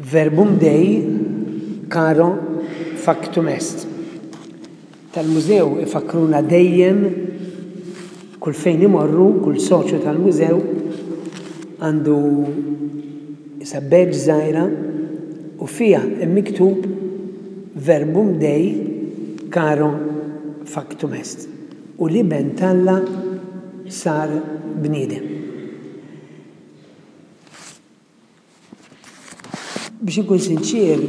Verbum Dei caro factum est. Tal-mużew ifakruna dejjem kull fejn imorru, kull soċju tal-mużew għandu isa badge żgħira u fiha hemm miktub Verbum Dei caro factum est. u l-Iben t'Alla sar bniedem Biex inkun sinċier,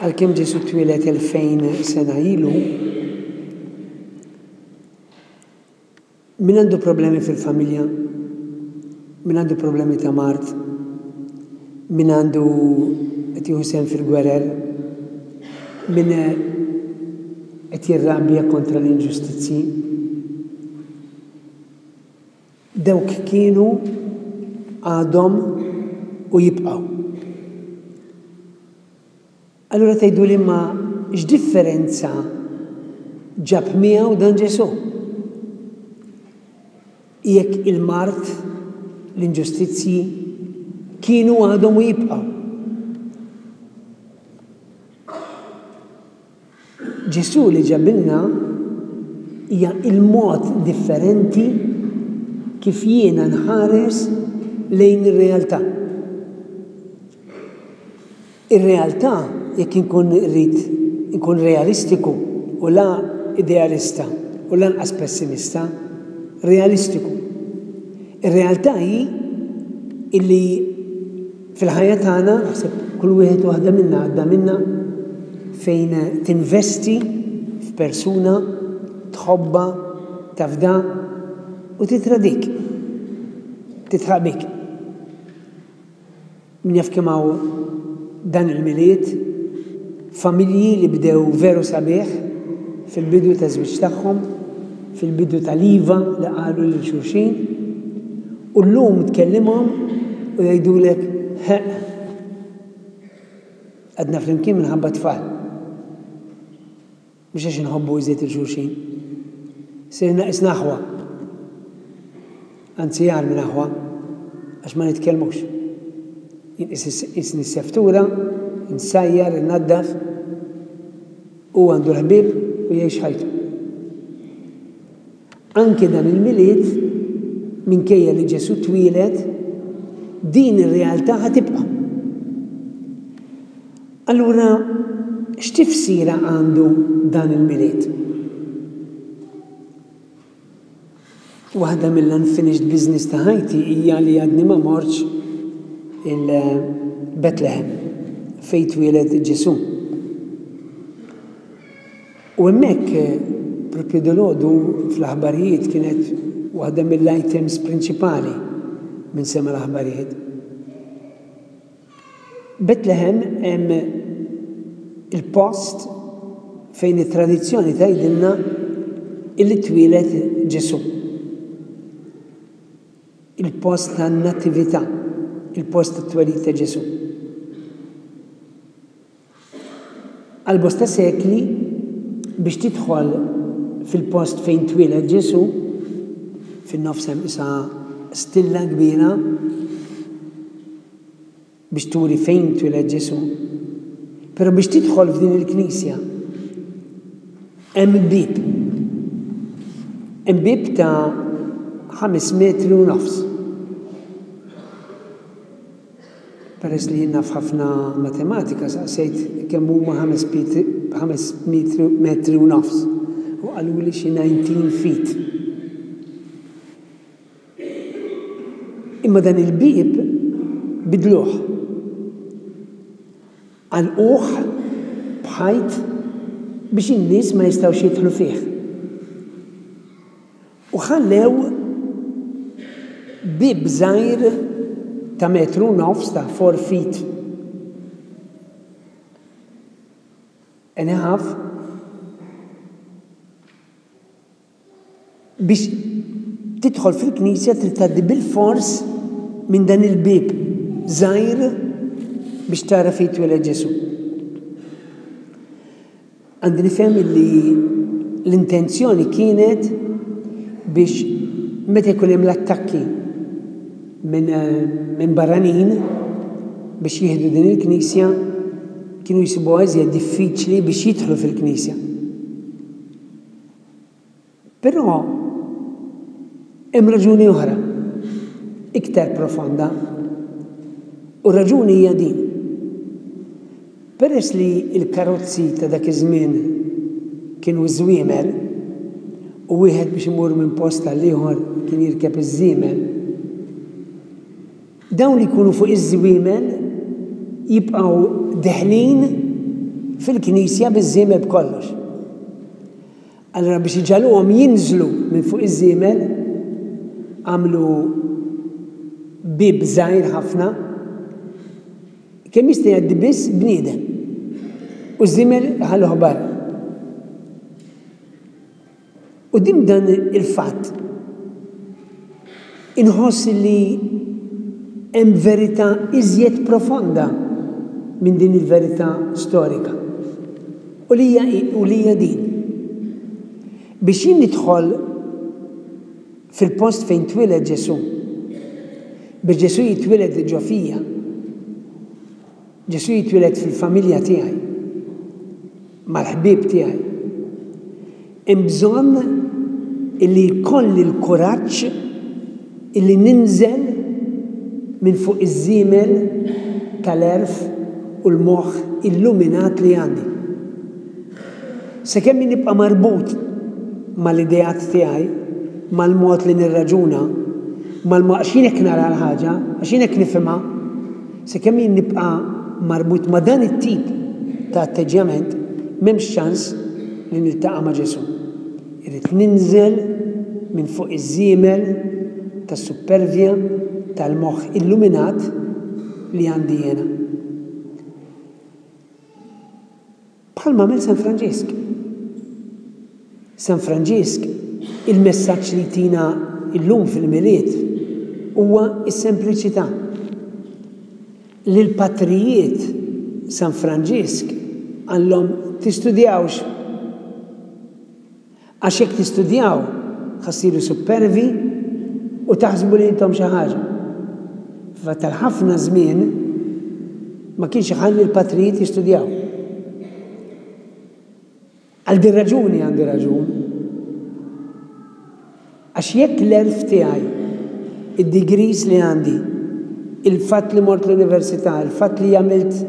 għalkemm Ġesù twieled elfejn sena ilu, Min għandu problemi fil-familja, min għandu problemi ta' mard, min għandu qed jieħu sehem fil-gwerer, min qed jirrabja kontra l-inġustizzji. Dawk kienu għadhom u jibqgħu. Allura tgħiduli imma x'differenza ġab miegħu dan Ġesù? Jekk il-mard, l-inġustizzji, kienu għadhom u jibqgħu. Ġesù li ġabilna hija l-mod differenti kif jiena nħares lejn ir-realtà. Ir-realtà, jekk inkun irrid inkun realistiku u la idealista u lanqas pessimista, realistiku. Ir-realtà hi illi fil-ħajja tagħna, naħseb kull wieħed u waħda minna għadda minnha, fejn tinvesti f'persuna, tħobbha, tafdha u titradik, titħaq bik. Naf kemm hawn dan il-Milied familji li bdew veru sabiħ fil-bidu taż-żwieġ tagħhom, fil-bidu tal-iva li qalu lil xulxin, u llum tkellimhom u jgħidulek, Heq, għadna flimkien minħabba t-tfal. Mhux għax inħobbu iżjed 'il xulxin. Sirna qisna aħwa. Anzi agħar minn aħwa, għax ma nitkellmux. Jien qisni s-seftura, insajjar, innaddaf. Hu għandu l-ħbieb u jgħix ħajtu. Anke dan il-Milied, minkejja li Ġesù twieled, din ir-realtà ħa tibqa'. Allura x'tifsira għandu dan il-Milied? Waħda mill-unfinished business ta' ħajti hija li għadni ma mortx il-Betlehem fejn twieled Ġesù. U hemmhekk proprju dalgħodu fl-aħbarijiet kienet waħda mill-items prinċipali minn sema' l-aħbarijiet. Betlehem hemm il-post fejn it-tradizzjoni tgħidilna illi twieled Ġesù. Il-post tan-natività, il-post tat-twelid ta' Ġesù. Għal bosta sekli, biex tidħol fil-post fejn twieled Ġesù, fin-nofs hemm qisha stilla kbira biex turi fejn twieled Ġesù. Però biex tidħol f'din il-knisja hemm bieb. Hemm bieb ta' ħames metri u nofs. Peress li jien naf ħafna matematika, saqsejt kemm huma ħames pietri b'ħames mietri metri u nofs, u qaluli xi nineteen feet. Imma dan il-bieb bidluh. Għalquh b'ħajt biex in-nies ma jistgħux jidħlu fih. u ħallew bieb żgħir ta' metru u nofs, ta' four feet and a half, biex tidħol fil-knisja trid tgħaddi bilfors minn dan il-bieb żgħir biex tara fejn twieled Ġesù. Għandi nifhem li l-intenzjoni kienet biex meta jkun hemm l-attakki minn barranin biex jieħdu din il-knisja kienu jsibuha iżjed diffiċli biex jidħlu fil-knisja. Però hemm raġuni oħra, iktar profonda, u r-raġuni hija din, peress li l-karozzi ta' dak iż-żmien kienu żwiemel u wieħed biex imur minn post għall-ieħor kien jirkeb iż-żiemel, dawn li jkunu fuq iż-żwiemel jibqgħu deħlin fil-knisja biż-żiemel b'kollox. Allura biex iġagħluhom jinżlu minn fuq iż-żiemel, għamlu bieb żgħir ħafna kemm jista' jgħaddi biss bniedem, u ż-żiemel ħalluh barra. Quddiem dan il-fatt, Inħoss li hemm verità iżjed profonda minn din il-verità storika. U li hija hi? U li hija din, biex jien nidħol fil-post fejn twieled Ġesù, biex Ġesù jitwieled ġo fija, Ġesù jitwieled fil-familja tiegħi, mal-ħbieb tiegħi. Hemm bżonn illi jkolli l-kuraġġ illi ninżel minn fuq iż-żiemel tal-għerf u l-moħħ illuminat li għandi. Sakemm jien nibqa' marbut mal-ideat tiegħi, mal-mod li nirraġuna, mal-mod għax jien hekk nara l-ħaġa, għax jien hekk nifhimha, Sakemm jien nibqa' marbut ma' dan it-tip ta' atteġġjament, m'hemmx ċans li niltaqa' ma' Ġesù. Irrid ninżel minn fuq iż-żiemel tas-suppervja tal-moħħ illuminat li għandi jiena. Bħalma għamel San Franġisk. San Franġisk, il-messaġġ li jtina llum fil-Milied huwa s-sempliċità. Lill-patrijiet San Franġisk qallhom, Tistudjawx! Għax jekk tistudjaw, ħa ssiru supervi u taħsbu li intom xi ħaġa. Fil-fatt għal ħafna żmien ma kienx iħalli l-patrijiet jistudjaw. Għal din raġuni għandu raġun. Għax jekk l-għerf tiegħi, id-degrees li għandi, il-fatt li mort l-università, il-fatt li għamilt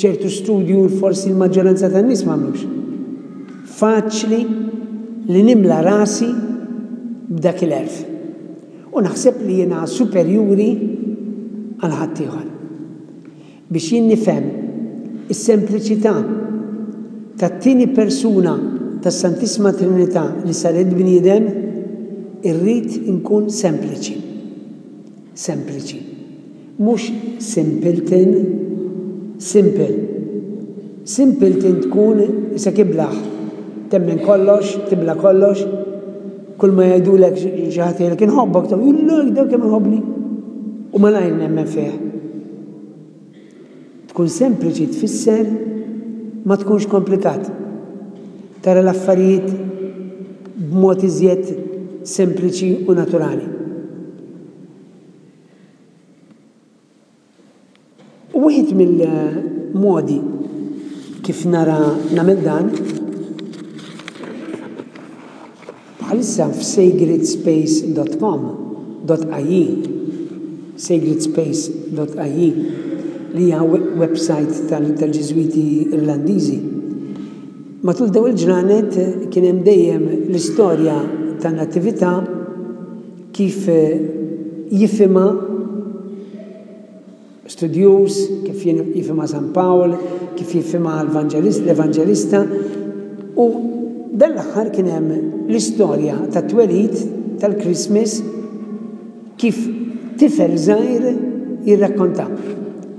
ċertu studju li forsi l-maġġoranza tan-nies ma għamlux, faċli li nimla rasi b'dak il-għerf u naħseb li jiena superjuri għal ħaddieħor. Biex jien nifhem is-sempliċità tat-Tieni Persuna tas-Santissima Trinità li saret bniedem, irrid inkun sempliċi. Sempliċi. Mhux simpleton, simple. Simpleton tkun isek iblah, temmen kollox, tibla' kollox, kull ma jgħidulek xi ħadd jgħidlek inħobbok, tgħid, Illejk dan kemm iħobbni! U malajr nemmen fih. Tkun sempliċi tfisser ma tkunx komplikat. Tara l-affarijiet b'mod iżjed sempliċi u naturali. U wieħed mill-modi kif nara nagħmel dan, Bħalissa f'sagredspace.com.ai, sacredspace.ai, li hija websajt tal-Ġiżwiti Irlandiżi, matul dawn il-ġranet kien hemm dejjem l-istorja ta' Natività kif jifhimha, studjuż, kif jien jifhimha San Pawl, kif jifhimha l-vanġelist, l-evanġelista, u dan l-aħħar kien hemm l-istorja tat-twelid tal-Christmas kif tifel żgħir jirrakkontha.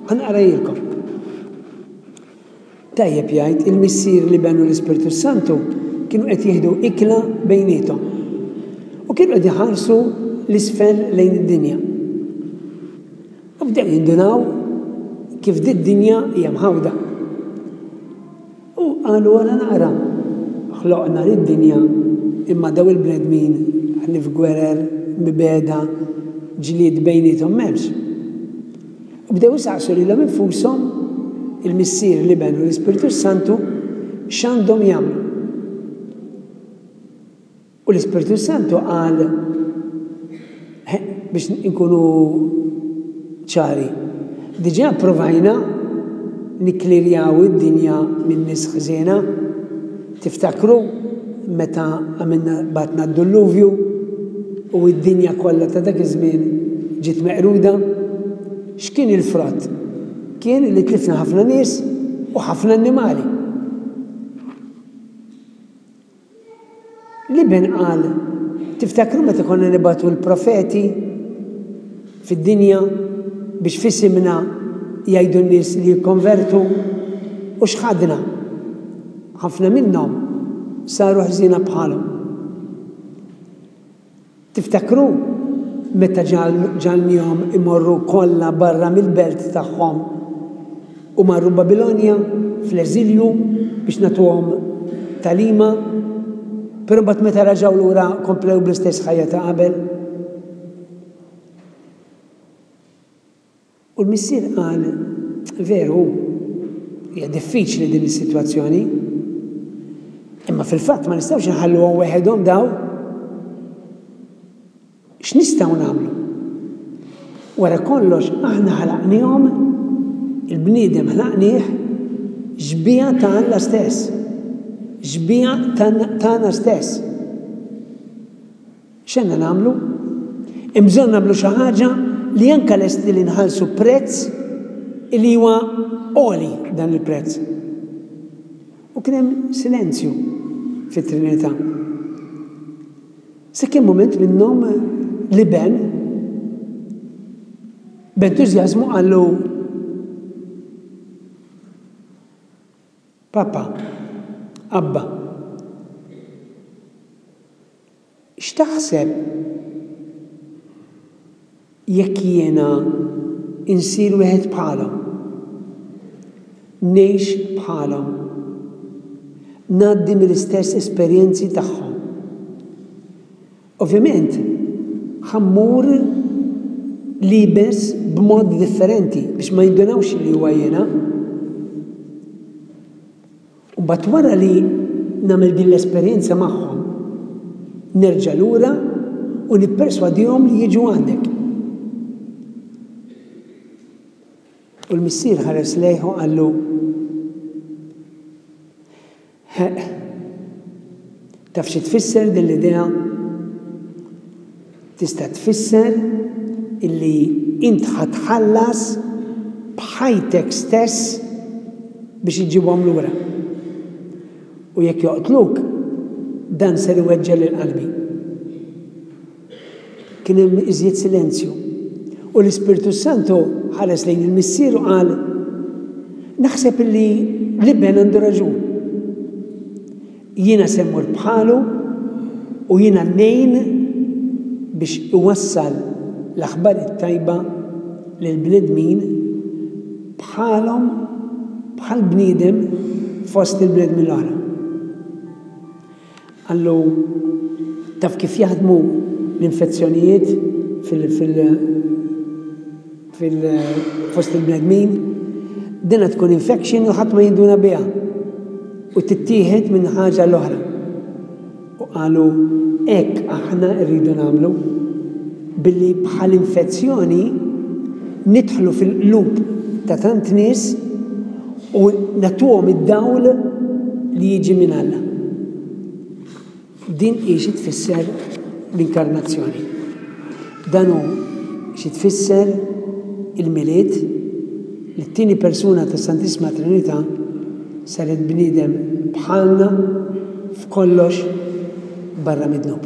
Ħa naqrajilkom. Tajjeb jgħid, il-Missier, l-Iben u l-Ispirtu s-Santu kienu qed jieħdu ikla bejniethom. U kienu qed iħarsu 'l isfel lejn id-dinja. U bdew jindunaw kif did-dinja hija mħawda. U qalu, wara naqra, Ħloqna lid-dinja, imma dawn il-bnedmin ħlief gwerer, mibegħda, ġlied bejniethom m'hemmx. Bdew isaqsu lilhom infushom, il-Missier, l-Iben u l-Ispirtu s-Santu, x'għandhom jagħmlu. U l-Ispirtu s-Santu qal, biex inkunu ċari, diġà pprovajna nikklirjaw id-dinja minn nies ħżiena. Tiftakru meta għamilna bagħatna d-dulluvju u d-dinja kollha ta' dak iż-żmien ġiet meqruda? X'kien il-frott? Kien li tlifna ħafna nies u ħafna annimali. L-Iben qal, Tiftakru meta konna nibagħtu l-profeti? fid-dinja biex f'isimna jgħidu n-nies li jikkonvertu, u x'ħadna? Ħafna minnhom saru ħżiena bħalhom. Tiftakru meta ġagħalnihom imorru kollha barra mill-belt tagħhom u marru Babilonja fl-eżilju biex nagħtuhom tagħlima, però mbagħad meta raġgħu lura komplew bl-istess ħajja ta' qabel? U l-missier qal, Veru, hija diffiċli din is-sitwazzjoni, imma fil-fatt ma nistgħux inħalluhom weħedhom dawn. X'nistgħu nagħmlu? Wara kollox aħna ħlaqniehom, il-bniedem ħlaqnieh xbieha ta' Alla stess, xbieha tagħna stess. X'għandna nagħmlu? Hemm bżonn nagħmlu xi ħaġa li anke lesti li nħallsu prezz li huwa għoli dan il-prezz. U kien hemm silenzju fit-Trinità. Sakemm mument minnhom l-Iben b'entużjażmu qallu, Papa, Abba, x'taħseb jekk jiena insir wieħed bħalhom, ngħix bħalhom, ngħaddi mill-istess esperjenzi tagħhom? Ovvjament, ħa mmur liebes b'mod differenti biex ma jindunawx li huwa jiena. U mbagħad wara li nagħmel din l-esperjenza magħhom, nerġa' lura u nipperswadihom li jiġu għandek. U l-missier ħares lejh u qallu, Ħeqq. Taf xi tfisser din l-idea? Tista' tfisser illi int ħa tħallas b'ħajtek stess biex iġġibhom lura. U jekk joqtluk, dan ser iweġġel lil qalbi. Kien hemm iżjed silenzju, u l-Ispirtu s-Santu ħares lejn il-missier u qal, Naħseb illi l-iben għandu raġun. Jiena se mmur bħalu u jiena ngħin biex iwassal l-aħbar it-tajba lill-bnedmin bħalhom bħall-bniedem fost il-bnedmin l-oħra. Qallu, Taf kif jaħdmu l-infezzjonijiet fost il-bnedmin? Dina tkun infection u ħadd ma jinduna biha u tittieħed minn ħaġa l-oħra. U qalu, Hekk aħna rridu nagħmlu, billi bħal infezzjoni nidħlu fil-qlub ta' tant nies, U nagħtuhom id-dawl li jiġi minn Alla. Din hi xi tfisser l-Inkarnazzjoni. Dan hu xi tfisser il-Milied li t-Tieni Persuna tas-Santissima Trinità saret bniedem bħalna f'kollox barra mid-dnub.